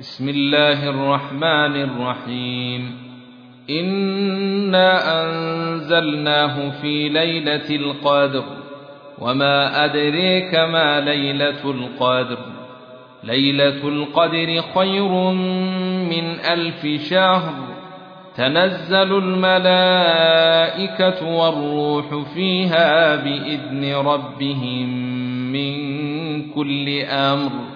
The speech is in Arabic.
بسم الله الرحمن الرحيم. إنا أنزلناه في ليلة القدر. وما أدريك ما ليلة القدر. ليلة القدر خير من ألف شهر. تنزل الملائكة والروح فيها بإذن ربهم من كل أمر.